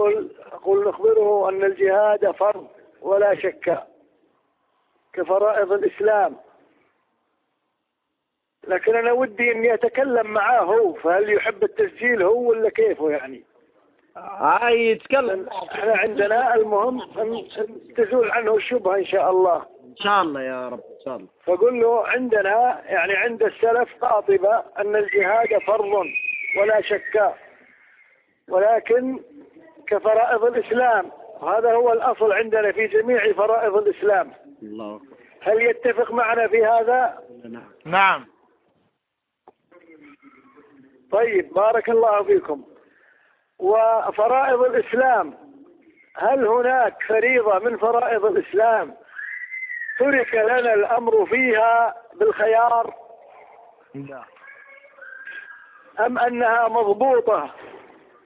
أقول أقول نخبره أن الجهاد فرض ولا شك كفرائض الإسلام. لكن أنا ودي أني أتكلم معاه هو فهل يحب التسجيل هو ولا كيفه يعني؟ هاي يتكلم. إحنا عندنا المهم أن تزول عنه الشبهة إن شاء الله. إن شاء الله يا رب إن شاء الله. فقل له عندنا يعني عند السلف قاطبة أن الجهاد فرض ولا شك. ولكن كفرائض الإسلام. وهذا هو الأصل عندنا في جميع فرائض الإسلام. الله أكبر. هل يتفق معنا في هذا؟ نعم نعم. طيب بارك الله فيكم. وفرائض الإسلام هل هناك فريضة من فرائض الإسلام؟ ترك لنا الأمر فيها بالخيار؟ لا. أم أنها مضبوطة؟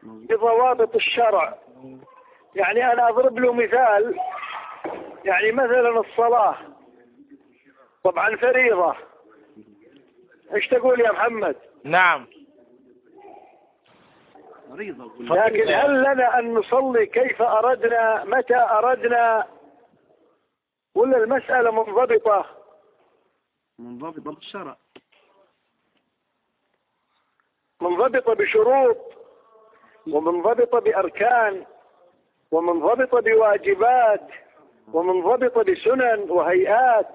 بضوابط الشرع. يعني أنا أضرب له مثال يعني مثلا الصلاة. طبعا فريضة. إيش تقول يا محمد؟ نعم. لكن هل لنا أن نصلي كيف أردنا متى أردنا؟ ولا المسألة منضبطة؟ منضبطة بالشرع منضبطة بشروط. ومنضبطة بأركان ومنضبطة بواجبات ومنضبطة بسنن وهيئات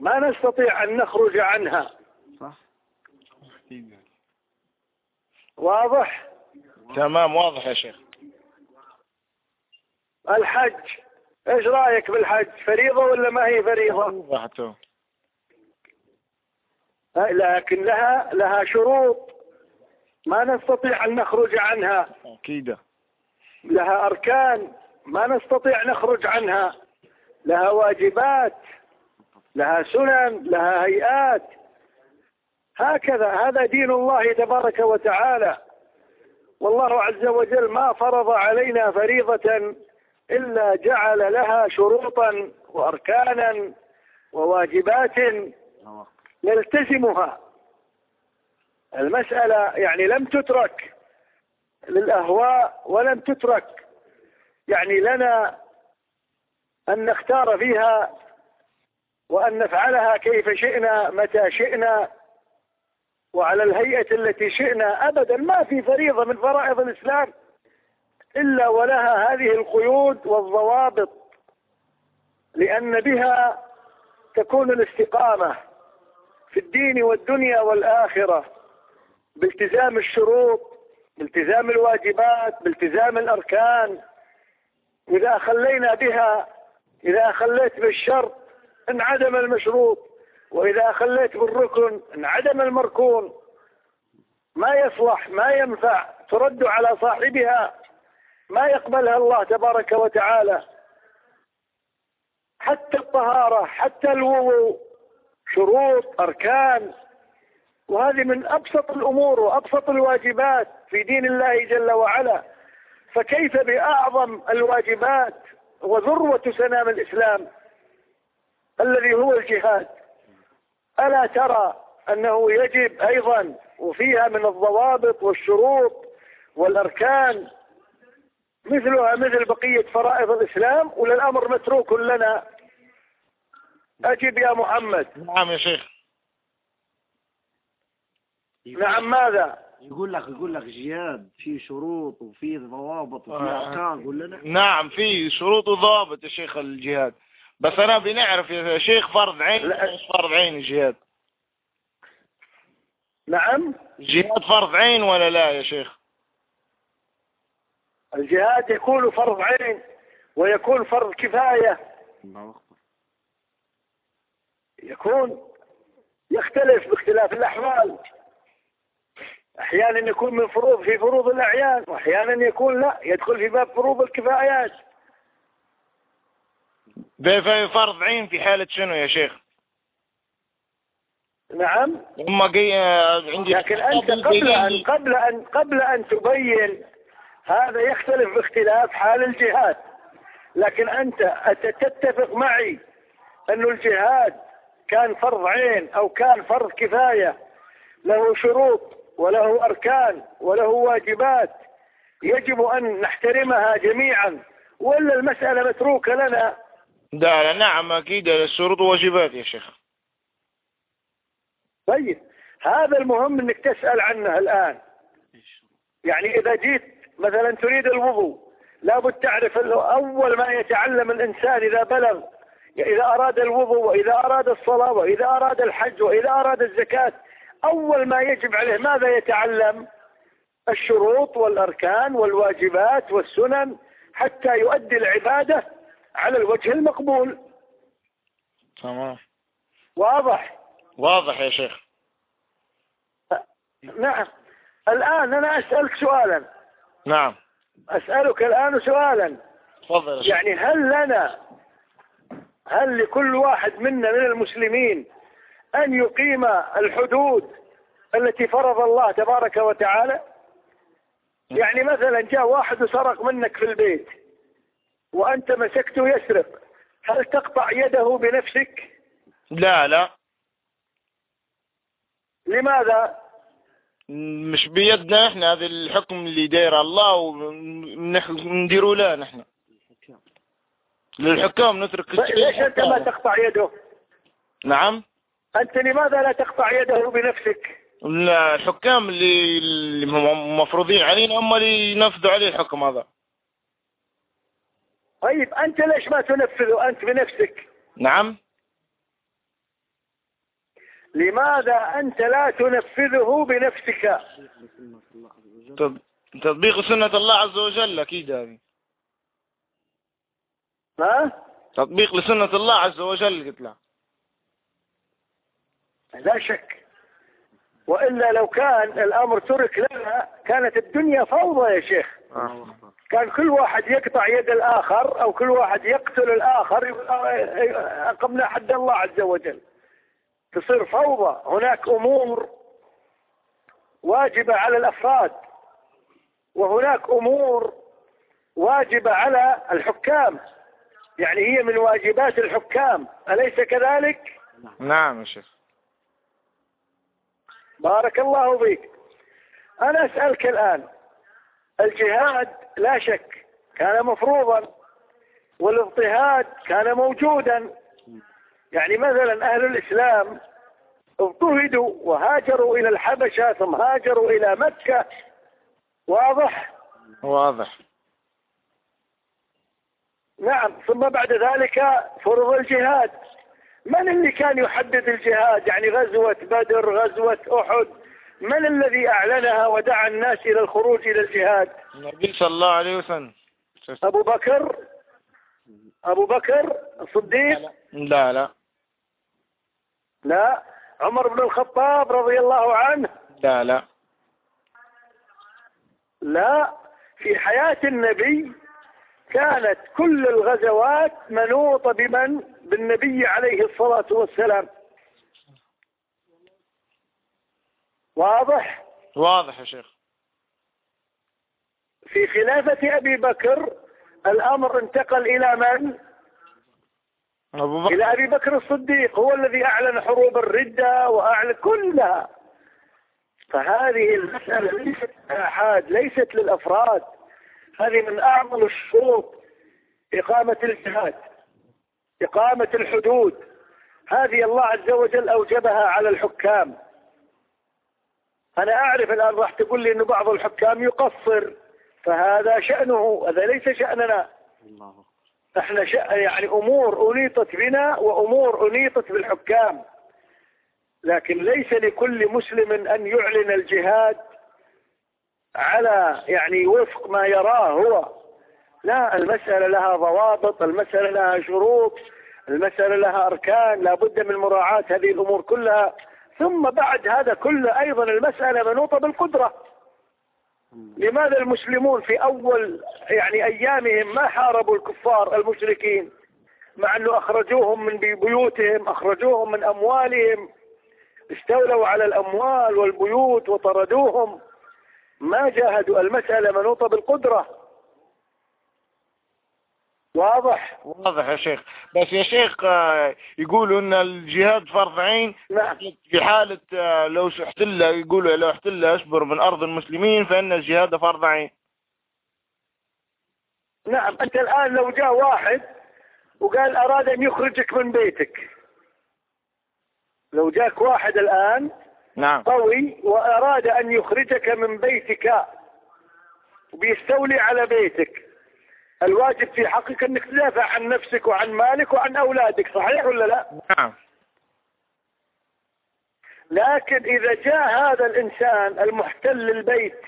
ما نستطيع أن نخرج عنها. صح. واضح؟ تمام واضح يا شيخ. الحج إيش رأيك بالحج فريضة ولا ما هي فريضة؟ وضحته لكن لها لها شروط. ما نستطيع أن نخرج عنها. أكيد. لها أركان ما نستطيع نخرج عنها. لها واجبات لها سنن لها هيئات. هكذا هذا دين الله تبارك وتعالى. والله عز وجل ما فرض علينا فريضة إلا جعل لها شروطا وأركانا وواجبات. نلتزمها. المسألة يعني لم تترك للأهواء ولم تترك يعني لنا أن نختار فيها وأن نفعلها كيف شئنا متى شئنا وعلى الهيئة التي شئنا. أبدا ما في فريضة من فرائض الإسلام إلا ولها هذه القيود والضوابط لأن بها تكون الاستقامة في الدين والدنيا والآخرة. بالتزام الشروط بالتزام الواجبات بالتزام الأركان. إذا خلينا بها إذا خليت بالشرط انعدم المشروط وإذا خليت بالركن انعدم المركون. ما يصلح ما ينفع ترد على صاحبها ما يقبلها الله تبارك وتعالى. حتى الطهارة حتى الوضوء شروط أركان. وهذه من أبسط الأمور وأبسط الواجبات في دين الله جل وعلا. فكيف بأعظم الواجبات وذروة سنام الإسلام الذي هو الجهاد؟ ألا ترى أنه يجب أيضا وفيها من الضوابط والشروط والأركان مثلها مثل بقية فرائض الإسلام ولا الأمر متروك لنا. أجب يا محمد. نعم يا شيخ. نعم ماذا؟ يقول لك يقول لك جهاد في شروط وفي ضوابط وفي آه. أركان قول لنا. نعم في شروط وضوابط يا شيخ الجهاد. بس أنا بنعرف يا شيخ فرض عين لا. مش فرض عين الجهاد؟ نعم. الجهاد فرض عين ولا لا يا شيخ؟ الجهاد يكون فرض عين ويكون فرض كفاية. الله أكبر. يكون يختلف باختلاف الأحوال. أحيانا يكون من فروض في فروض الأعيان وأحيانا يكون لا يدخل في باب فروض الكفايات. فرض عين في حالة شنو يا شيخ؟ نعم. هم جاي عندي لكن أنت قبل أن قبل أن قبل أن تبين هذا يختلف باختلاف حال الجهاد. لكن أنت تتفق معي أن الجهاد كان فرض عين أو كان فرض كفاية له شروط. وله أركان وله واجبات. يجب أن نحترمها جميعا. ولا المسألة متروكة لنا. لا نعم أكيد الشروط واجبات يا شيخ. طيب هذا المهم إنك تسأل عنه الآن. يعني إذا جيت مثلا تريد الوضوء لابد تعرف أنه أول ما يتعلم الإنسان إذا بلغ إذا أراد الوضوء وإذا أراد الصلاة وإذا أراد الحج وإذا أراد الزكاة أول ما يجب عليه ماذا يتعلم؟ الشروط والأركان والواجبات والسنن حتى يؤدي العبادة على الوجه المقبول. تمام. واضح؟ واضح يا شيخ. نعم. الآن أنا أسألك سؤالا. نعم. أسألك الآن سؤالا. تفضل يعني هل لنا هل لكل واحد منا من المسلمين أن يقيم الحدود التي فرض الله تبارك وتعالى؟ يعني مثلا جاء واحد وسرق منك في البيت وأنت مسكته يسرق هل تقطع يده بنفسك؟ لا لا. لماذا؟ مش بيدنا إحنا هذا الحكم اللي داير الله ونديروا له نحن. للحكام نترك ليش أنت ما تقطع يده؟ نعم. أنت لماذا لا تقطع يده بنفسك؟ لا، الحكام اللي اللي مفروضين علينا هم اللي ينفذوا عليه الحكم هذا. طيب أنت ليش ما تنفذه أنت بنفسك؟ نعم. لماذا أنت لا تنفذه بنفسك؟ تط- تطبيق سنة الله عز وجل أكيد هذه ها؟ تطبيق لسنة الله عز وجل قلت له. لا شك. وإلا لو كان الأمر ترك لنا كانت الدنيا فوضى يا شيخ. كان كل واحد يقطع يد الآخر أو كل واحد يقتل الآخر أقمنا حد الله عز وجل. تصير فوضى. هناك أمور واجبة على الأفراد وهناك أمور واجبة على الحكام. يعني هي من واجبات الحكام. أليس كذلك؟ نعم يا شيخ. بارك الله فيك. أنا أسألك الآن الجهاد لا شك كان مفروضا والاضطهاد كان موجودا. يعني مثلا أهل الإسلام اضطهدوا وهاجروا إلى الحبشة ثم هاجروا إلى مكة. واضح؟ واضح. نعم ثم بعد ذلك فرض الجهاد. من اللي كان يحدد الجهاد؟ يعني غزوة بدر غزوة أحد. من الذي أعلنها ودعا الناس إلى الخروج إلى الجهاد؟ النبي صلى الله عليه وسلم. أبو بكر. أبو بكر الصديق؟ لا لا. لا. عمر بن الخطاب رضي الله عنه؟ لا لا. لا. في حياة النبي كانت كل الغزوات منوطة بمن؟ بالنبي عليه الصلاة والسلام. واضح؟ واضح يا شيخ. في خلافة أبي بكر الأمر انتقل إلى من؟ أبو بكر. إلى أبي بكر الصديق هو الذي أعلن حروب الردة وأعلن كلها. فهذه المسألة ليست آحاد ليست للأفراد. هذه من أعظم الشروط إقامة الجهاد. إقامة الحدود. هذه الله عز وجل أوجبها على الحكام. أنا أعرف الآن راح تقول لي أن بعض الحكام يقصر فهذا شأنه هذا ليس شأننا. الله. إحنا شأ يعني أمور أنيطت بنا وأمور أنيطت بالحكام. لكن ليس لكل مسلم أن يعلن الجهاد على يعني وفق ما يراه هو. لا المسألة لها ضوابط المسألة لها شروط المسألة لها أركان لا بد من مراعاة هذه الأمور كلها. ثم بعد هذا كله أيضا المسألة منوطة بالقدرة. لماذا المسلمون في أول يعني أيامهم ما حاربوا الكفار المشركين؟ مع أنه أخرجوهم من بيوتهم أخرجوهم من أموالهم استولوا على الأموال والبيوت وطردوهم. ما جاهدوا المسألة منوطة بالقدرة. واضح. واضح يا شيخ. بس يا شيخ آه، يقولوا إن الجهاد فرض عين. نعم. في حالة آه، لو احتل يقولوا لو احتل أشبر من أرض المسلمين فإن الجهاد فرض عين. نعم. أنت الآن لو جاء واحد وقال أراد أن يخرجك من بيتك. لو جاك واحد الآن نعم. قوي وأراد أن يخرجك من بيتك وبيستولي على بيتك الواجب في حقك أنك تدافع عن نفسك وعن مالك وعن أولادك صحيح ولا لا؟ نعم. لكن إذا جاء هذا الإنسان المحتل البيت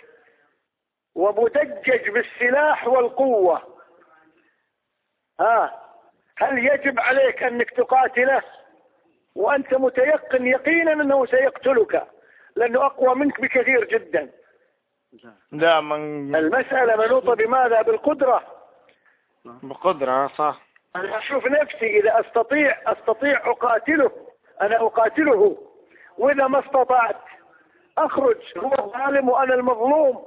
ومدجج بالسلاح والقوة ها هل يجب عليك أنك تقاتله؟ وأنت متيقن يقينا أنه سيقتلك لأنه أقوى منك بكثير جدا. لا من المسألة منوطة بماذا؟ بالقدرة. بقدرة صح. أنا أشوف نفسي إذا أستطيع أستطيع أقاتله أنا أقاتله. وإذا ما استطعت أخرج. هو الظالم وأنا المظلوم.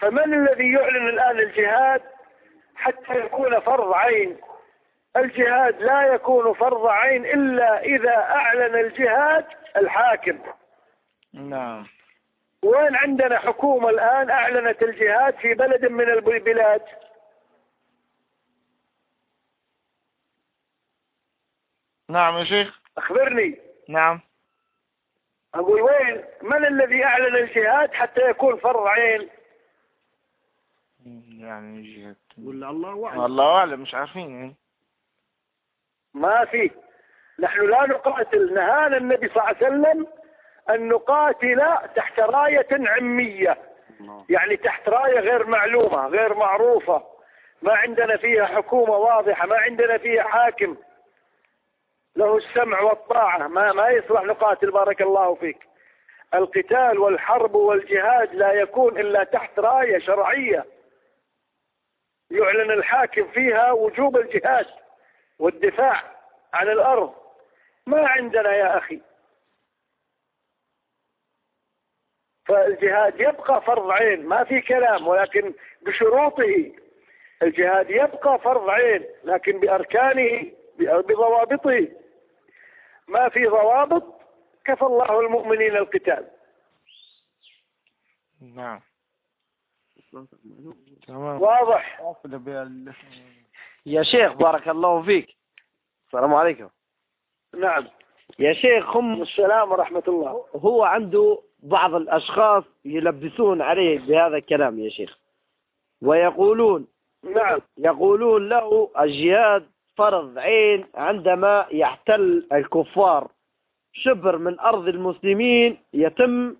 فمن الذي يعلن الآن الجهاد حتى يكون فرض عين؟ الجهاد لا يكون فرض عين إلا إذا أعلن الجهاد الحاكم. نعم. وين عندنا حكومة الآن أعلنت الجهاد في بلد من البلاد؟ نعم يا شيخ. أخبرني. نعم. أقول وين؟ من الذي أعلن الجهاد حتى يكون فرض عين؟ يعني جهة ولا الله أعلم. الله أعلم مش عارفين يعني. ما في. نحن لا نقاتل. نهانا النبي صلى الله عليه وسلم أن نقاتل تحت راية عمية. يعني تحت راية غير معلومة غير معروفة. ما عندنا فيها حكومة واضحة ما عندنا فيها حاكم. له السمع والطاعة ما ما يصلح نقاتل بارك الله فيك. القتال والحرب والجهاد لا يكون إلا تحت راية شرعية. يعلن الحاكم فيها وجوب الجهاد والدفاع عن الأرض. ما عندنا يا أخي. فالجهاد يبقى فرض عين ما في كلام ولكن بشروطه. الجهاد يبقى فرض عين لكن بأركانه بضوابطه. ما في ضوابط كفى الله المؤمنين القتال. نعم. تمام. واضح؟ يا شيخ بارك الله فيك. السلام عليكم. نعم. يا شيخ هم السلام ورحمة الله. هو عنده بعض الأشخاص يلبسون عليه بهذا الكلام يا شيخ. ويقولون نعم. يقولون له الجهاد فرض عين عندما يحتل الكفار. شبر من أرض المسلمين يتم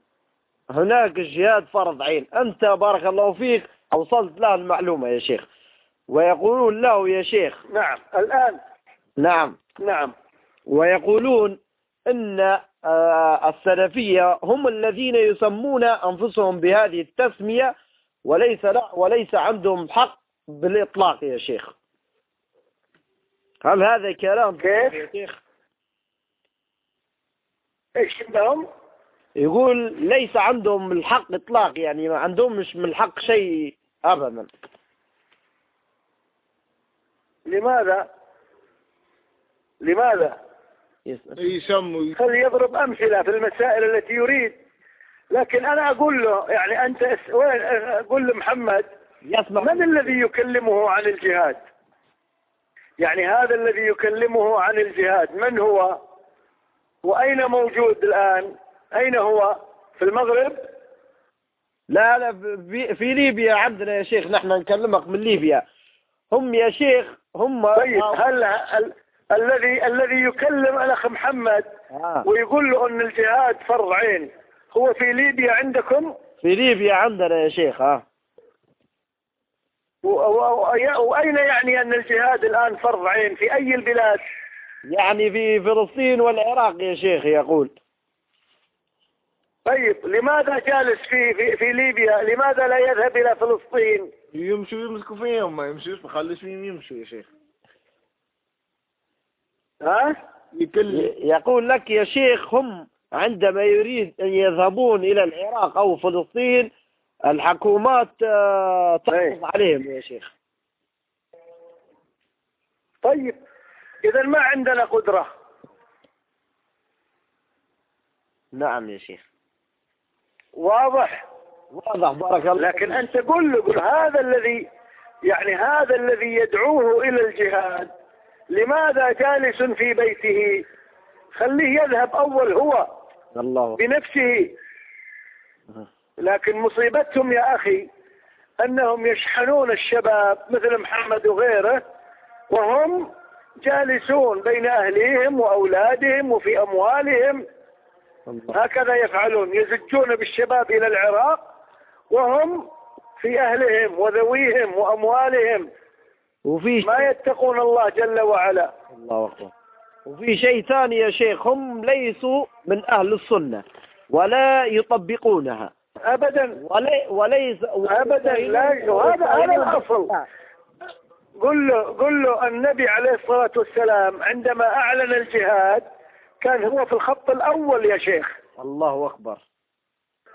هناك الجهاد فرض عين. أنت بارك الله فيك أوصلت له المعلومة يا شيخ. ويقولون له يا شيخ. نعم. الآن. نعم. نعم. ويقولون إن آه، السلفية هم الذين يسمون أنفسهم بهذه التسمية وليس لا وليس عندهم حق بالإطلاق يا شيخ. هل هذا كلام كيف؟ يا شيخ؟ إيش عندهم؟ يقول ليس عندهم الحق إطلاق يعني ما عندهم مش من الحق شيء ابدا. لماذا؟ لماذا. يسموا. خلي يضرب أمثلة في المسائل التي يريد. لكن أنا أقول له يعني أنت وين أقول لمحمد يسمع. من الذي يكلمه عن الجهاد؟ يعني هذا الذي يكلمه عن الجهاد من هو؟ وأين موجود الآن؟ أين هو؟ في المغرب؟ لا لا في, في ليبيا عندنا يا شيخ نحن نكلمك من ليبيا. هم يا شيخ هم طيب هل ال- الذي الذي يكلم الأخ محمد آه. ويقول له أن الجهاد فرض عين. هو في ليبيا عندكم؟ في ليبيا عندنا يا شيخ ها و- و- و- وأين يعني أن الجهاد الآن فرض عين؟ في أي البلاد؟ يعني في فلسطين والعراق يا شيخ يقول. طيب لماذا جالس في, في, في ليبيا؟ لماذا لا يذهب إلى فلسطين؟ يمشوا يمسكوا فيهم ما يمشوش بخلص فيهم يمشوا يا شيخ. ها؟ يكل يقول لك يا شيخ هم عندما يريد أن يذهبون إلى العراق أو فلسطين الحكومات آه، تقبض إيه. عليهم يا شيخ. طيب. إذا ما عندنا قدرة. نعم يا شيخ. واضح؟ واضح بارك الله لكن أنت قل له قل هذا الذي يعني هذا الذي يدعوه إلى الجهاد لماذا جالس في بيته؟ خليه يذهب أول هو الله. بنفسه. لكن مصيبتهم يا أخي أنهم يشحنون الشباب مثل محمد وغيره وهم جالسون بين أهليهم وأولادهم وفي أموالهم. الله. هكذا يفعلون يزجون بالشباب إلى العراق وهم في أهلهم وذويهم وأموالهم. وفي ما يتقون الله جل وعلا. الله أكبر. وفي شيء ثاني يا شيخ هم ليسوا من أهل السنة ولا يطبقونها. أبدا. ولي وليس أبدا. لا وهذا هذا الأصل. قل له قل له النبي عليه الصلاة والسلام عندما أعلن الجهاد كان هو في الخط الأول يا شيخ. الله أكبر.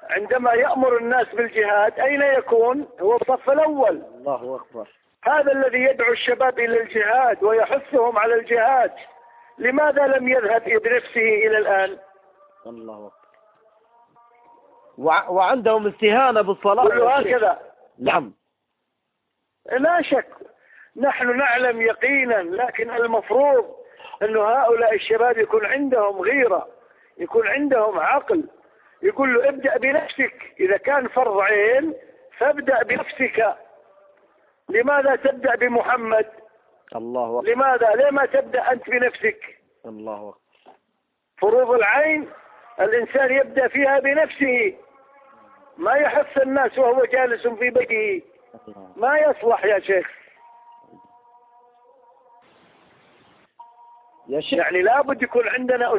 عندما يأمر الناس بالجهاد أين يكون؟ هو في الصف الأول. الله أكبر. هذا الذي يدعو الشباب إلى الجهاد ويحثهم على الجهاد. لماذا لم يذهب بنفسه إلى الآن؟ الله وع وعندهم استهانة بالصلاة شيخ. هكذا نعم. لا شك. نحن نعلم يقينا لكن المفروض أن هؤلاء الشباب يكون عندهم غيرة يكون عندهم عقل. يقول له ابدأ بنفسك. إذا كان فرض عين فابدأ بنفسك. لماذا تبدأ بمحمد؟ الله أكبر. لماذا؟ لما تبدأ أنت بنفسك؟ الله أكبر. فروض العين الإنسان يبدأ فيها بنفسه. ما يحث الناس وهو جالس في بيته. ما يصلح يا شيخ. يا شيخ. يعني لابد يكون عندنا